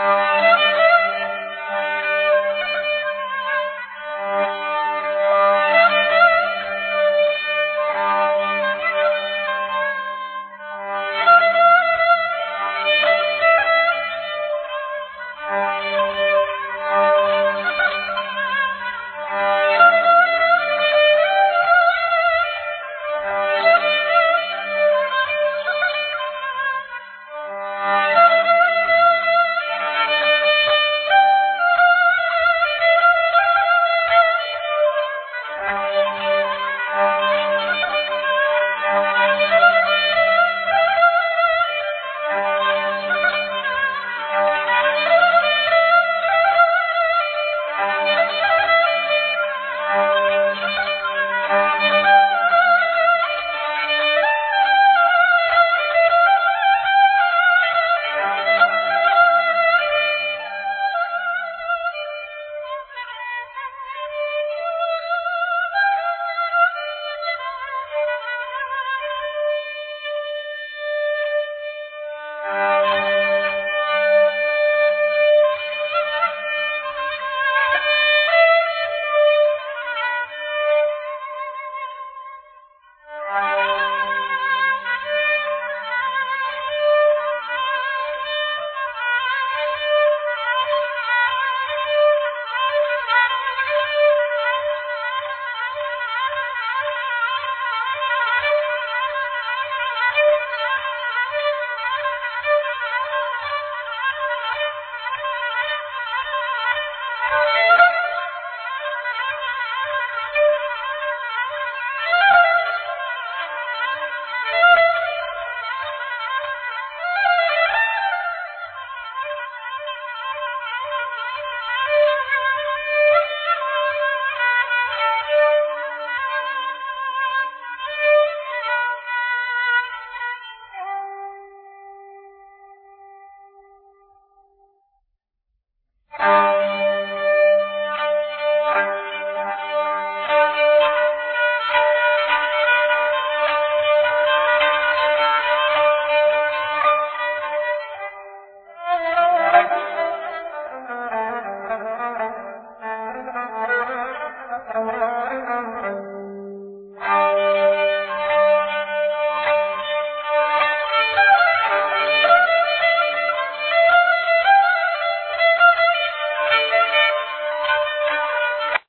Música